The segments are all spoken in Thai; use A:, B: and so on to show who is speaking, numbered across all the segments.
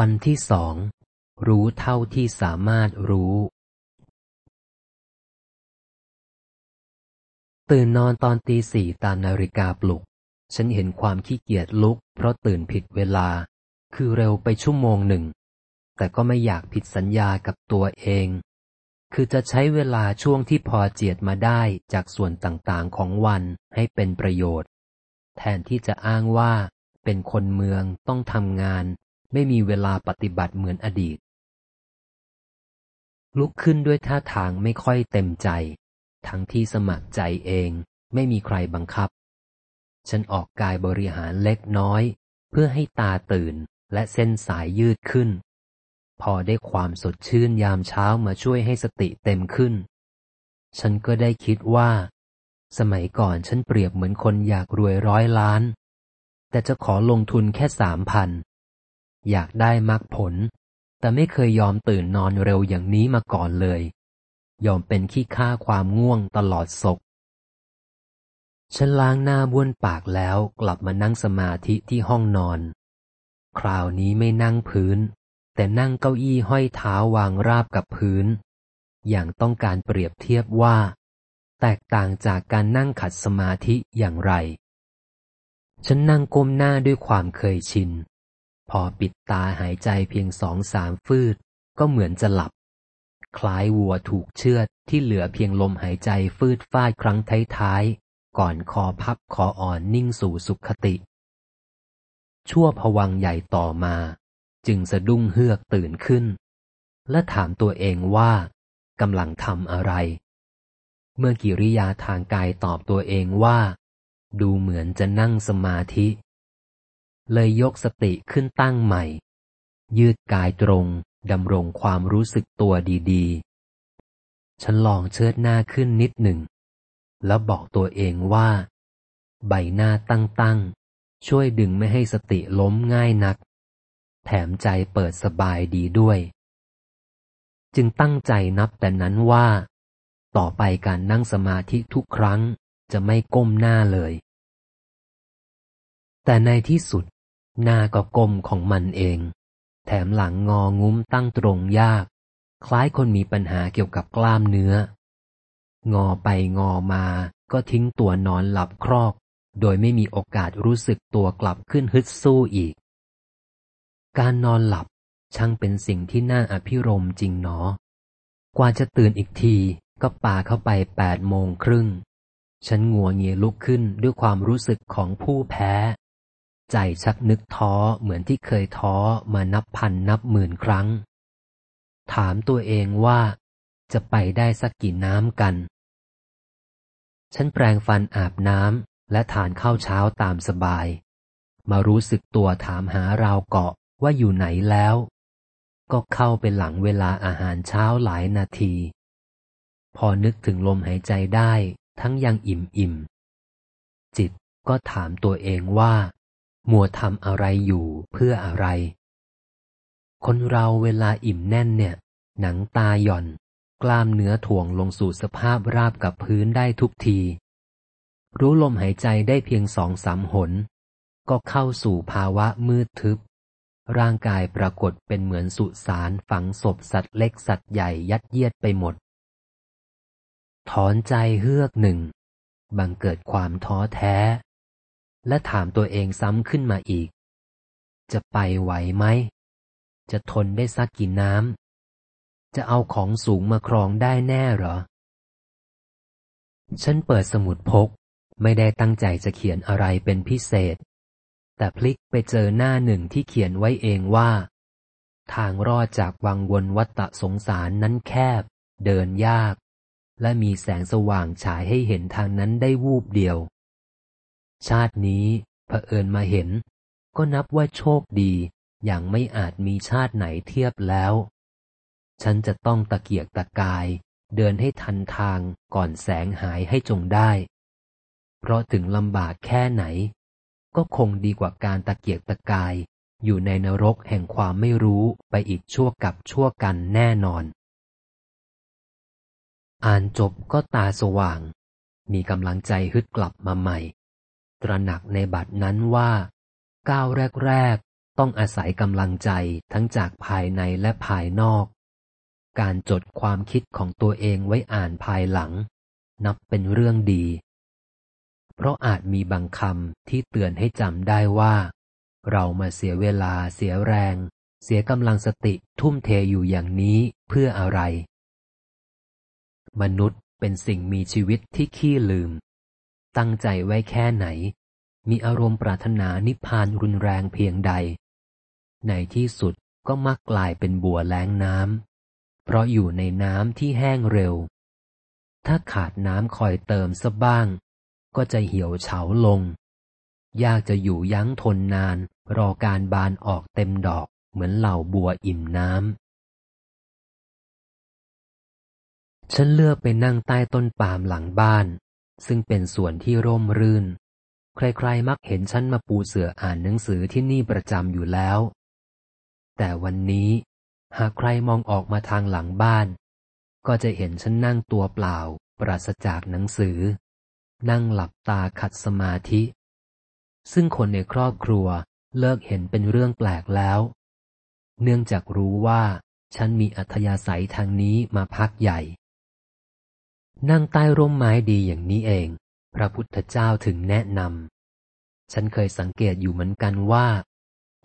A: วันที่สอง รู้เท่าที่สามารถรู้ ตื่นนอนตอนตีสี่ตามนาฬิกาปลุก ฉันเห็นความขี้เกียจลุก เพราะตื่นผิดเวลา คือเร็วไปชั่วโมงหนึ่ง แต่ก็ไม่อยากผิดสัญญากับตัวเอง คือจะใช้เวลาช่วงที่พอเจียดมาได้จากส่วนต่างๆของวันให้เป็นประโยชน์ แทนที่จะอ้างว่าเป็นคนเมืองต้องทำงาน ไม่มีเวลาปฏิบัติเหมือนอดีต ลุกขึ้นด้วยท่าทางไม่ค่อยเต็มใจ ทั้งที่สมัครใจเองไม่มีใครบังคับ ฉันออกกายบริหารเล็กน้อย เพื่อให้ตาตื่นและเส้นสายยืดขึ้น พอได้ความสดชื่นยามเช้ามาช่วยให้สติเต็มขึ้น ฉันก็ได้คิดว่า สมัยก่อนฉันเปรียบเหมือนคนอยากรวยร้อยล้าน แต่จะขอลงทุนแค่สามพัน อยากได้มรรคผล แต่ไม่เคยยอมตื่นนอนเร็วอย่างนี้มาก่อนเลย ยอมเป็นขี้ข้าความง่วงตลอดศกฉันล้างหน้าบ้วนปากแล้วกลับมานั่งสมาธิที่ห้องนอน คราวนี้ไม่นั่งพื้น แต่นั่งเก้าอี้ห้อยเท้าวางราบกับพื้น อย่างต้องการเปรียบเทียบว่า แตกต่างจากการนั่งขัดสมาธิอย่างไร ฉันนั่งก้มหน้าด้วยความเคยชิน พอปิดตาหายใจเพียงสองสามฟืด ก็เหมือนจะหลับ คล้ายวัวถูกเชือดที่เหลือเพียงลมหายใจฟืดฟาดครั้งท้ายๆ ก่อนคอพับคออ่อนนิ่งสู่สุขติ ชั่วผวังใหญ่ต่อมา จึงสะดุ้งเฮือกตื่นขึ้น และถามตัวเองว่ากำลังทำอะไร เมื่อกิริยาทางกายตอบตัวเองว่า ดูเหมือนจะนั่งสมาธิ เลยยกสติขึ้นตั้งใหม่ ยืดกายตรงดำรงความรู้สึกตัวดีๆ ฉันลองเชิดหน้าขึ้นนิดหนึ่ง แล้วบอกตัวเองว่า ใบหน้าตั้งๆ ช่วยดึงไม่ให้สติล้มง่ายนัก แถมใจเปิดสบายดีด้วย จึงตั้งใจนับแต่นั้นว่า ต่อไปการนั่งสมาธิทุกครั้งจะไม่ก้มหน้าเลย แต่ในที่สุด หน้าก็กลมของมันเอง แถมหลังงองุ้มตั้งตรงยาก คล้ายคนมีปัญหาเกี่ยวกับกล้ามเนื้อ งอไปงอมาก็ทิ้งตัวนอนหลับครอก โดยไม่มีโอกาสรู้สึกตัวกลับขึ้นฮึดสู้อีก การนอนหลับช่างเป็นสิ่งที่น่าอภิรมจริงหนอ กว่าจะตื่นอีกทีก็ป่าเข้าไปแปดโมงครึ่ง ฉันงัวเงียลุกขึ้นด้วยความรู้สึกของผู้แพ้ ใจชักนึกท้อเหมือนที่เคยท้อมานับพันนับหมื่นครั้ง ถามตัวเองว่า จะไปได้สักกี่น้ำกัน ฉันแปรงฟันอาบน้ำและทานข้าวเช้าตามสบาย มารู้สึกตัวถามหาราวเกาะว่าอยู่ไหนแล้ว ก็เข้าไปหลังเวลาอาหารเช้าหลายนาที พอนึกถึงลมหายใจได้ทั้งยังอิ่มอิ่มจิตก็ถามตัวเองว่า มัวทำอะไรอยู่เพื่ออะไร คนเราเวลาอิ่มแน่นเนี่ย หนังตาหย่อน กล้ามเนื้อถ่วงลงสู่สภาพราบกับพื้นได้ทุกที รู้ลมหายใจได้เพียงสองสามหน ก็เข้าสู่ภาวะมืดทึบ ร่างกายปรากฏเป็นเหมือนสุสานฝังศพสัตว์เล็กสัตว์ใหญ่ยัดเยียดไปหมด ถอนใจเฮือกหนึ่ง บังเกิดความท้อแท้ และถามตัวเองซ้ำขึ้นมาอีก จะไปไหวไหม จะทนได้สักกี่น้ำ จะเอาของสูงมาครองได้แน่หรอ ฉันเปิดสมุดพก ไม่ได้ตั้งใจจะเขียนอะไรเป็นพิเศษ แต่พลิกไปเจอหน้าหนึ่งที่เขียนไว้เองว่า ทางรอดจากวังวนวัฏสงสารนั้นแคบ เดินยาก และมีแสงสว่างฉายให้เห็นทางนั้นได้วูบเดียว ชาตินี้เผอิญมาเห็น ก็นับว่าโชคดี อย่างไม่อาจมีชาติไหนเทียบแล้ว ฉันจะต้องตะเกียกตะกาย เดินให้ทันทางก่อนแสงหายให้จงได้ เพราะถึงลำบากแค่ไหน ก็คงดีกว่าการตะเกียกตะกาย อยู่ในนรกแห่งความไม่รู้ไปอีกชั่วกับชั่วกันแน่นอน อ่านจบก็ตาสว่าง มีกำลังใจฮึดกลับมาใหม่ ตระหนักในบัดนั้นว่า ก้าวแรก ๆ ต้องอาศัยกำลังใจทั้งจากภายในและภายนอก การจดความคิดของตัวเองไว้อ่านภายหลัง นับเป็นเรื่องดี เพราะอาจมีบางคำที่เตือนให้จำได้ว่า เรามาเสียเวลาเสียแรง เสียกำลังสติทุ่มเทอยู่อย่างนี้เพื่ออะไร มนุษย์เป็นสิ่งมีชีวิตที่ขี้ลืม ตั้งใจไว้แค่ไหน มีอารมณ์ปรารถนานิพพานรุนแรงเพียงใด ในที่สุดก็มักกลายเป็นบัวแล้งน้ำเพราะอยู่ในน้ำที่แห้งเร็ว ถ้าขาดน้ำคอยเติมซะบ้าง ก็จะเหี่ยวเฉาลง ยากจะอยู่ยั้งทนนาน รอการบานออกเต็มดอกเหมือนเหล่าบัวอิ่มน้ำฉันเลือกไปนั่งใต้ต้นปาล์มหลังบ้าน ซึ่งเป็นส่วนที่ร่มรื่น ใครๆ มักเห็นฉันมาปูเสืออ่านหนังสือที่นี่ประจำอยู่แล้ว แต่วันนี้ หากใครมองออกมาทางหลังบ้าน ก็จะเห็นฉันนั่งตัวเปล่า ปราศจากหนังสือ นั่งหลับตาขัดสมาธิ ซึ่งคนในครอบครัวเลิกเห็นเป็นเรื่องแปลกแล้ว เนื่องจากรู้ว่าฉันมีอัธยาศัยทางนี้มาพักใหญ่ นั่งใต้ร่มไม้ดีอย่างนี้เอง พระพุทธเจ้าถึงแนะนำ ฉันเคยสังเกตอยู่เหมือนกันว่า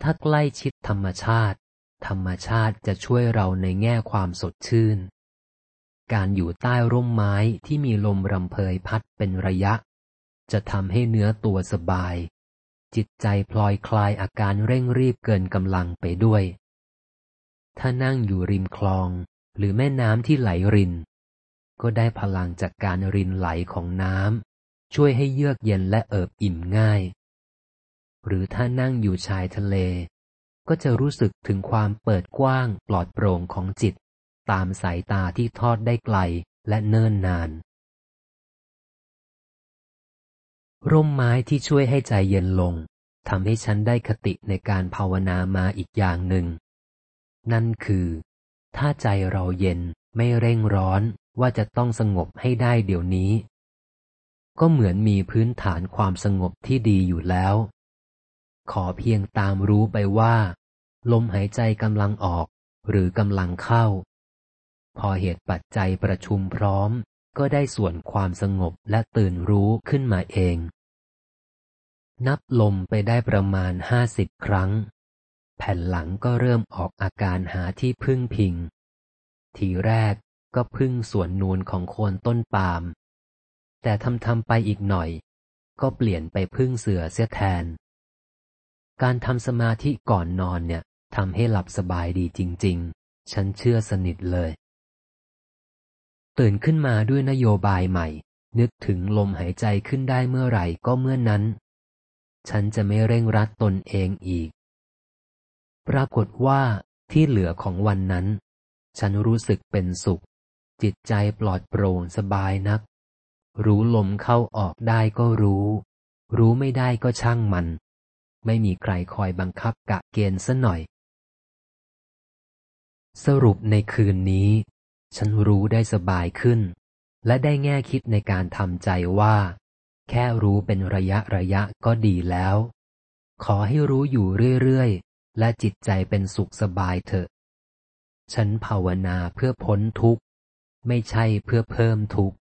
A: ถ้าใกล้ชิดธรรมชาติ ธรรมชาติจะช่วยเราในแง่ความสดชื่น การอยู่ใต้ร่มไม้ที่มีลมรำเพยพัดเป็นระยะ จะทำให้เนื้อตัวสบาย จิตใจพลอยคลายอาการเร่งรีบเกินกำลังไปด้วย ถ้านั่งอยู่ริมคลองหรือแม่น้ำที่ไหลริน ก็ได้พลังจากการรินไหลของน้ำช่วยให้เยือกเย็นและเอิบอิ่มง่าย หรือถ้านั่งอยู่ชายทะเล ก็จะรู้สึกถึงความเปิดกว้างปลอดโปร่งของจิต ตามสายตาที่ทอดได้ไกลและเนิ่นนาน ร่มไม้ที่ช่วยให้ใจเย็นลงทำให้ฉันได้คติในการภาวนามาอีกอย่างหนึ่ง นั่นคือ ถ้าใจเราเย็นไม่เร่งร้อน ว่าจะต้องสงบให้ได้เดี๋ยวนี้ ก็เหมือนมีพื้นฐานความสงบที่ดีอยู่แล้ว ขอเพียงตามรู้ไปว่า ลมหายใจกำลังออกหรือกำลังเข้า พอเหตุปัจจัยประชุมพร้อม ก็ได้ส่วนความสงบและตื่นรู้ขึ้นมาเอง นับลมไปได้ประมาณห้าสิบครั้ง แผ่นหลังก็เริ่มออกอาการหาที่พึ่งพิง ทีแรก ก็พึ่งส่วนนูนของโคนต้นปาล์มแต่ทำทำไปอีกหน่อย ก็เปลี่ยนไปพึ่งเสือเสียแทน การทำสมาธิก่อนนอนเนี่ยทำให้หลับสบายดีจริง ๆ ฉันเชื่อสนิทเลย ตื่นขึ้นมาด้วยนโยบายใหม่ นึกถึงลมหายใจขึ้นได้เมื่อไหร่ก็เมื่อนั้น ฉันจะไม่เร่งรัดตนเองอีก ปรากฏว่าที่เหลือของวันนั้น ฉันรู้สึกเป็นสุข จิตใจปลอดโปร่งสบายนัก รู้ลมเข้าออกได้ก็รู้ รู้ไม่ได้ก็ช่างมัน ไม่มีใครคอยบังคับกะเกณฑ์ซะหน่อย สรุปในคืนนี้ ฉันรู้ได้สบายขึ้น และได้แง่คิดในการทำใจว่า แค่รู้เป็นระยะระยะก็ดีแล้ว ขอให้รู้อยู่เรื่อยๆ และจิตใจเป็นสุขสบายเถอะ ฉันภาวนาเพื่อพ้นทุกข์ ไม่ใช่เพื่อเพิ่มทุกข์